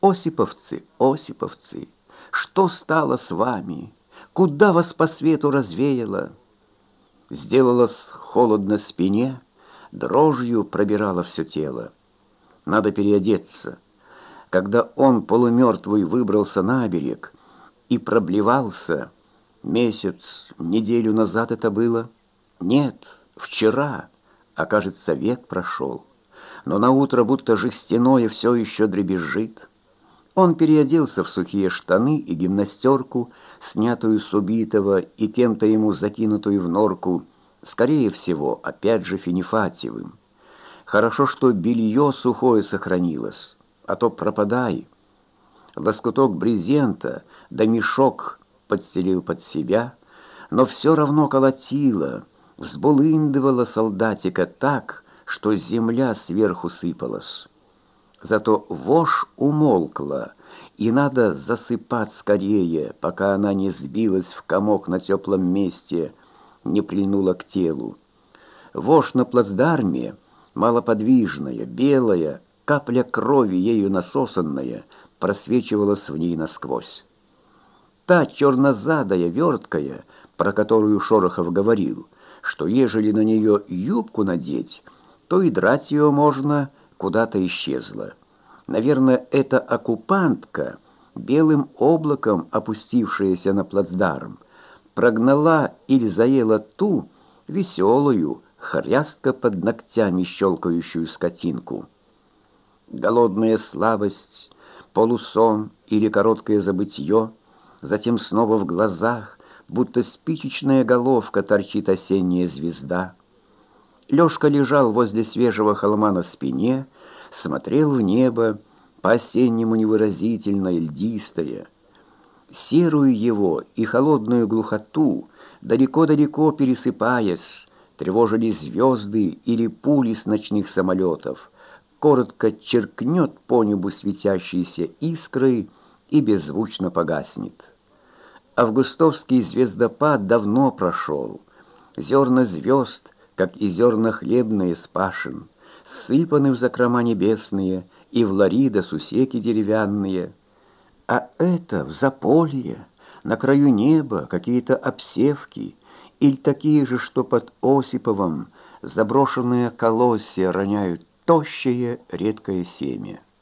Осиповцы, осиповцы, что стало с вами? Куда вас по свету развеяло? Сделалось холодно спине, дрожью пробирало все тело. Надо переодеться. Когда он полумертвый выбрался на берег и проблевался, месяц, неделю назад это было? Нет, вчера, окажется, век прошел. Но на утро будто жестяное все еще дребезжит. Он переоделся в сухие штаны и гимнастерку, снятую с убитого и кем-то ему закинутую в норку, скорее всего, опять же Финифатьевым. Хорошо, что белье сухое сохранилось, а то пропадай. Лоскуток брезента да мешок подстелил под себя, но все равно колотило, взбулындывало солдатика так, что земля сверху сыпалась. Зато вошь умолкла, и надо засыпать скорее, пока она не сбилась в комок на теплом месте, не прильнула к телу. Вошь на плацдарме, малоподвижная, белая, капля крови ею насосанная, просвечивалась в ней насквозь. Та чернозадая, верткая, про которую Шорохов говорил, что ежели на нее юбку надеть, то и драть ее можно, куда-то исчезла. Наверное, это оккупантка, белым облаком опустившаяся на плацдарм, прогнала или заела ту веселую, хрястко под ногтями щелкающую скотинку. Голодная слабость, полусон или короткое забытье, затем снова в глазах, будто спичечная головка торчит осенняя звезда — Лёшка лежал возле свежего холма на спине, смотрел в небо, по-осеннему невыразительное, льдистое. Серую его и холодную глухоту, далеко-далеко пересыпаясь, тревожили звезды или пули с ночных самолетов. Коротко черкнет по небу светящейся искрой и беззвучно погаснет. Августовский звездопад давно прошел. Зерна звезд — как и зерна хлебные спашен, сыпаны в закрома небесные и в ларида сусеки деревянные. А это в заполье, на краю неба какие-то обсевки, или такие же, что под Осиповым заброшенные колосья роняют тощее редкое семя.